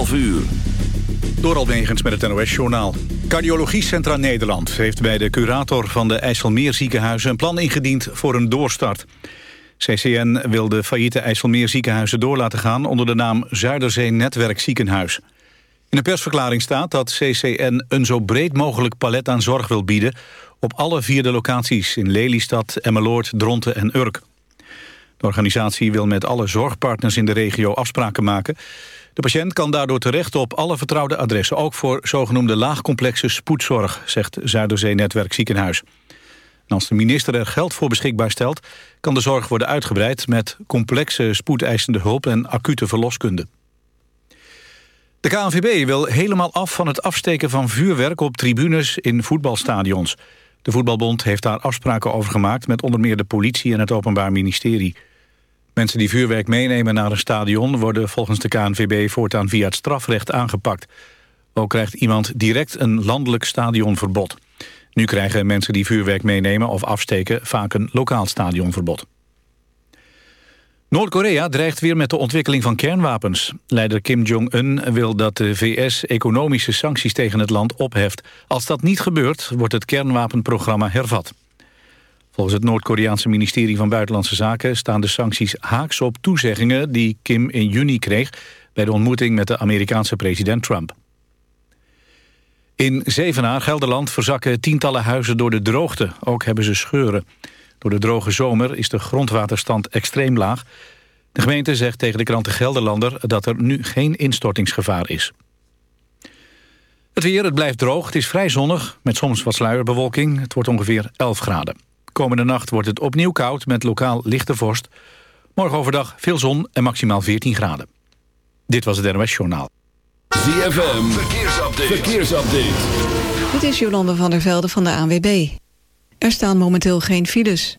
11 uur. Door Almegens met het NOS-journaal. Cardiologiecentra Nederland heeft bij de curator van de IJsselmeerziekenhuizen... een plan ingediend voor een doorstart. CCN wil de failliete IJsselmeerziekenhuizen door laten gaan... onder de naam Zuiderzee Netwerk Ziekenhuis. In een persverklaring staat dat CCN een zo breed mogelijk palet aan zorg wil bieden... op alle vier de locaties in Lelystad, Emmeloord, Dronten en Urk. De organisatie wil met alle zorgpartners in de regio afspraken maken. De patiënt kan daardoor terecht op alle vertrouwde adressen... ook voor zogenoemde laagcomplexe spoedzorg, zegt Zuiderzee Netwerk Ziekenhuis. En als de minister er geld voor beschikbaar stelt... kan de zorg worden uitgebreid met complexe spoedeisende hulp... en acute verloskunde. De KNVB wil helemaal af van het afsteken van vuurwerk op tribunes in voetbalstadions. De voetbalbond heeft daar afspraken over gemaakt met onder meer de politie en het Openbaar Ministerie. Mensen die vuurwerk meenemen naar een stadion... worden volgens de KNVB voortaan via het strafrecht aangepakt. Ook krijgt iemand direct een landelijk stadionverbod. Nu krijgen mensen die vuurwerk meenemen of afsteken... vaak een lokaal stadionverbod. Noord-Korea dreigt weer met de ontwikkeling van kernwapens. Leider Kim Jong-un wil dat de VS economische sancties tegen het land opheft. Als dat niet gebeurt, wordt het kernwapenprogramma hervat. Volgens het Noord-Koreaanse ministerie van Buitenlandse Zaken... staan de sancties haaks op toezeggingen die Kim in juni kreeg... bij de ontmoeting met de Amerikaanse president Trump. In Zevenaar, Gelderland, verzakken tientallen huizen door de droogte. Ook hebben ze scheuren. Door de droge zomer is de grondwaterstand extreem laag. De gemeente zegt tegen de krant de Gelderlander... dat er nu geen instortingsgevaar is. Het weer, het blijft droog, het is vrij zonnig... met soms wat sluierbewolking. Het wordt ongeveer 11 graden. Komende nacht wordt het opnieuw koud met lokaal lichte vorst. Morgen overdag veel zon en maximaal 14 graden. Dit was het NOS Journaal. ZFM, verkeersupdate. verkeersupdate. Dit is Jolande van der Velde van de ANWB. Er staan momenteel geen files.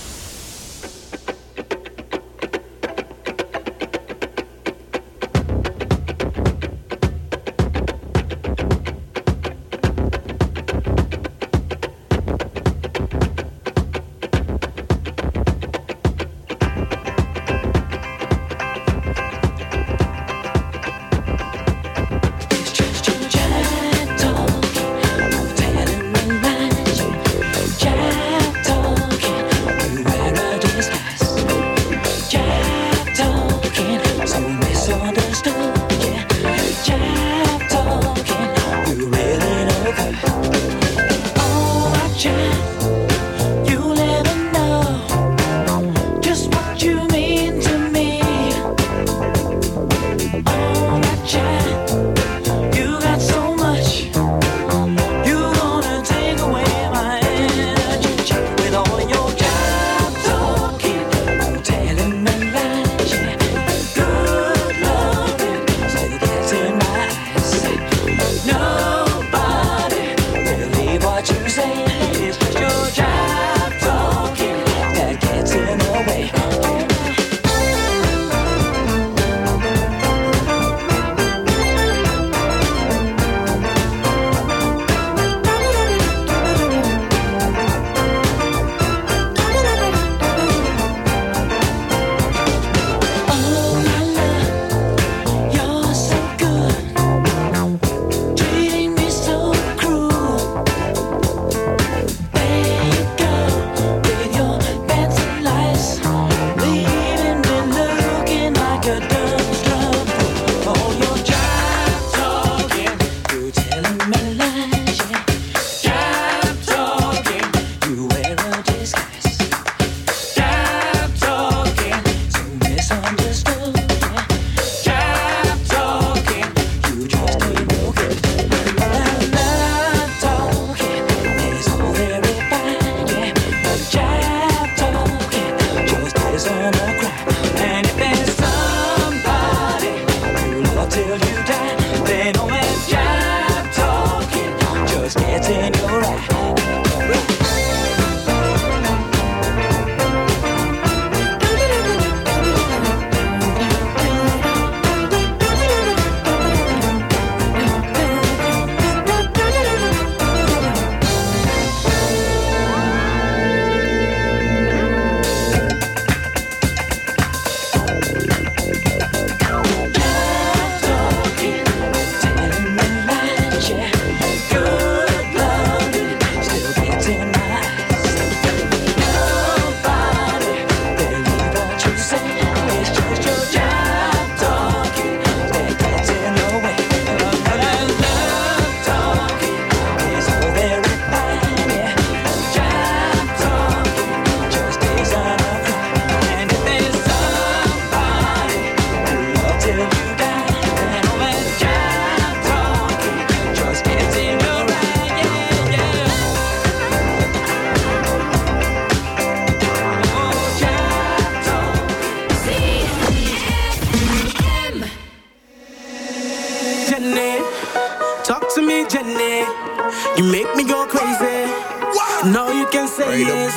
Me go crazy. What? No, you can say right yes.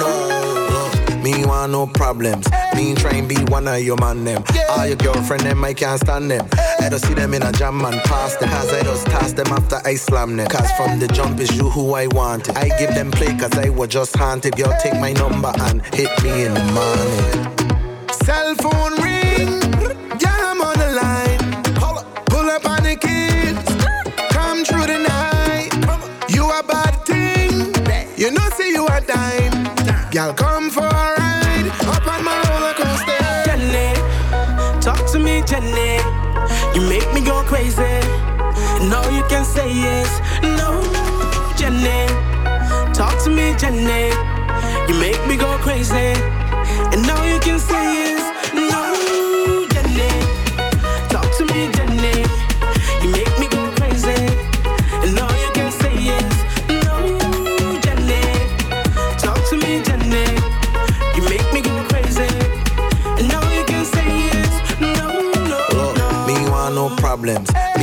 No. Me want no problems. Me try and be one of your man them. Yeah. All your girlfriend them, I can't stand them. Eh. I don't see them in a jam and pass them. Cause I just toss them after I slam them. Cause from the jump is you who I wanted. I give them play cause I was just haunted. Girl, take my number and hit me in the morning. Girl, come for a ride. Up on my roller coaster. Jenny, talk to me, Jenny. You make me go crazy. No, you can say yes. No, Jenny. Talk to me, Jenny. You make me go crazy. And now you can say yes.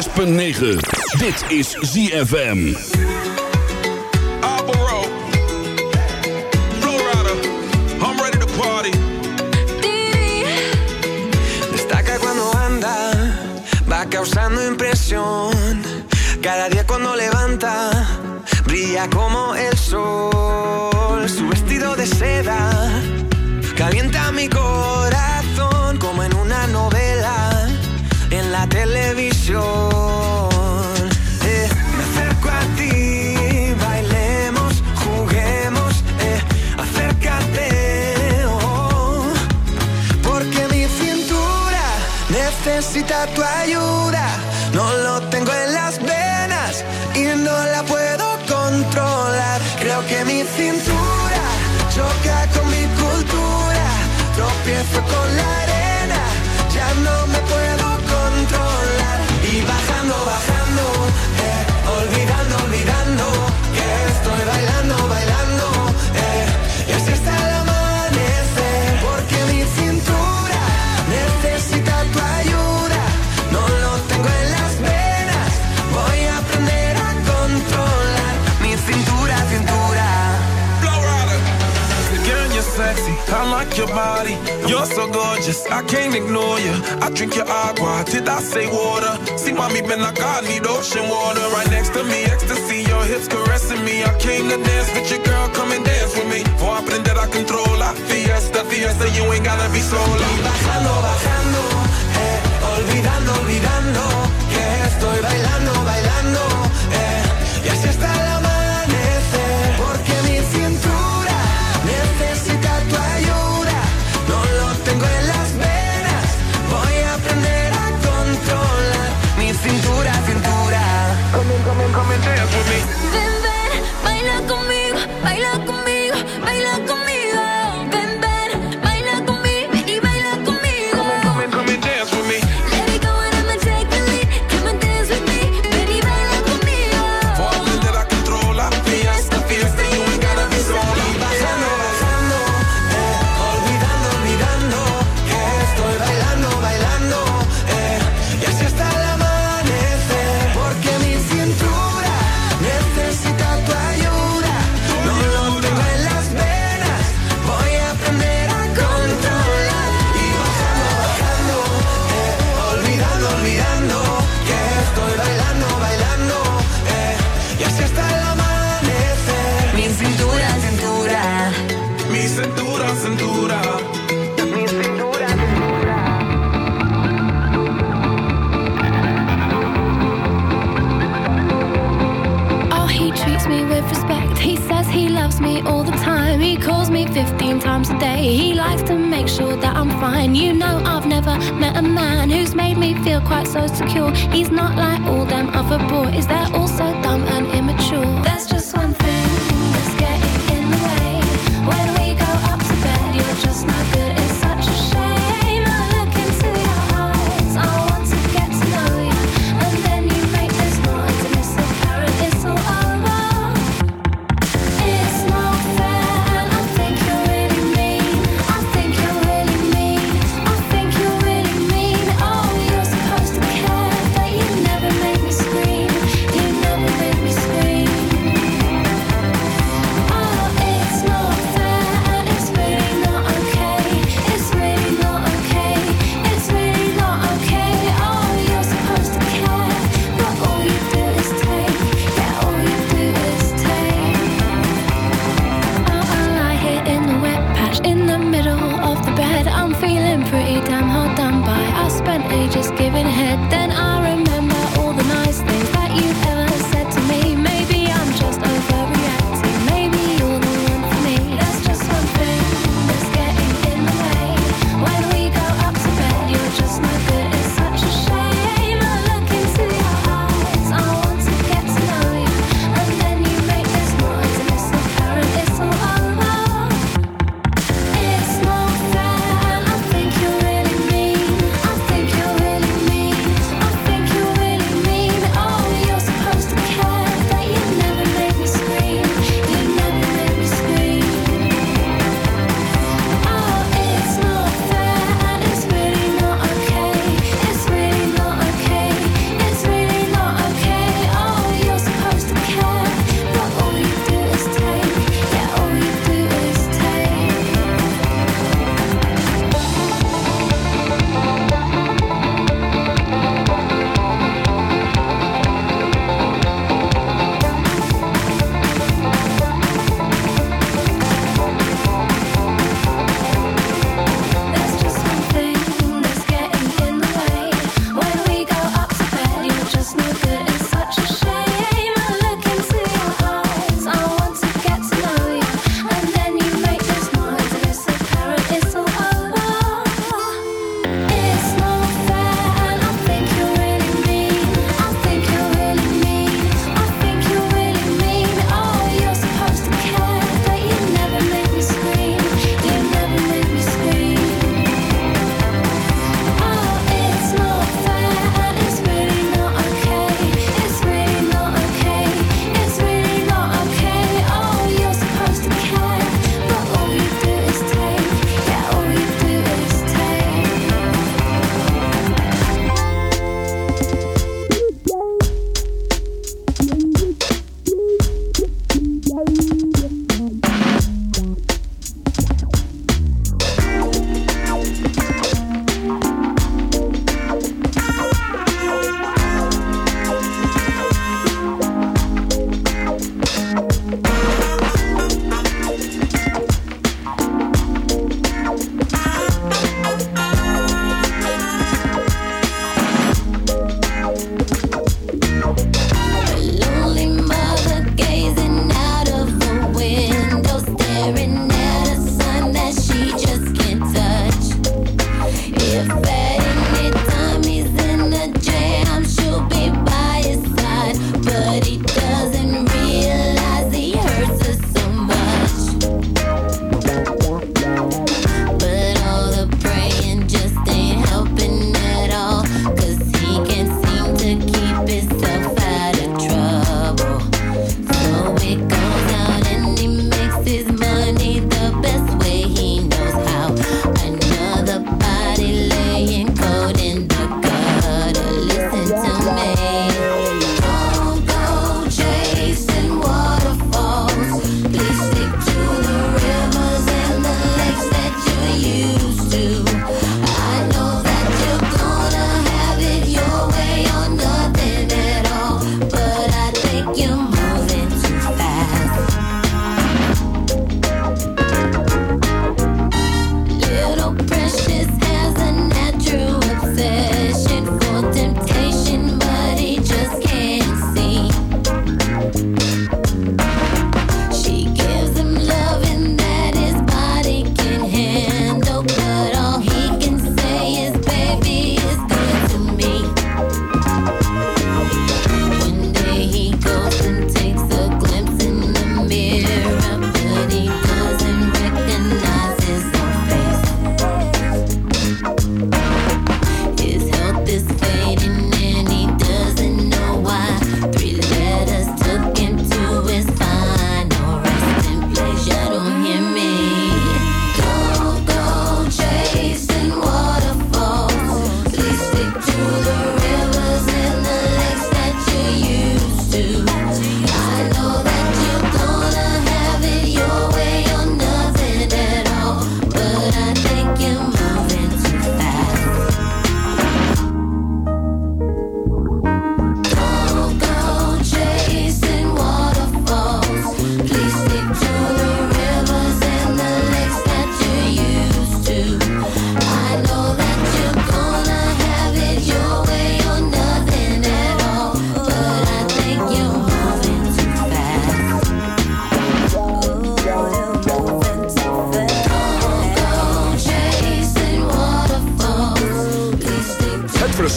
106.9. Dit is ZFM. Destaca cuando anda, va causando impresión. Cada día cuando levanta, brilla como el sol. Su vestido de seda calienta mi con la body. You're so gorgeous, I can't ignore you. I drink your agua, did I say water? See, mommy been like I need ocean water. Right next to me, ecstasy, your hips caressing me. I came to dance with your girl, come and dance with me. For control a controlar, fiesta, fiesta, you ain't gotta be sola. Y bajando, bajando, eh, olvidando, olvidando, que estoy bailando, bailando, eh, y así está la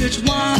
church one.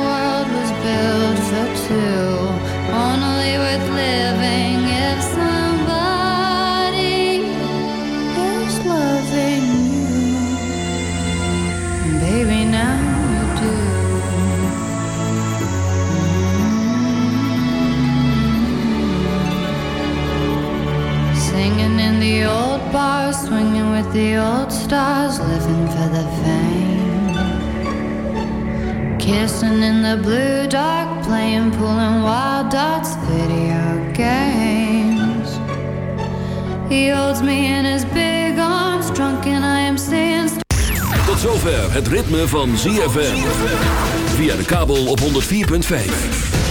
the old stars, living for the fame. Kissing in the blue dark, playing and wild dots, video games. He holds me in his big arms, drunk and I am saying. Tot zover het ritme van ZFM. Via de kabel op 104.5.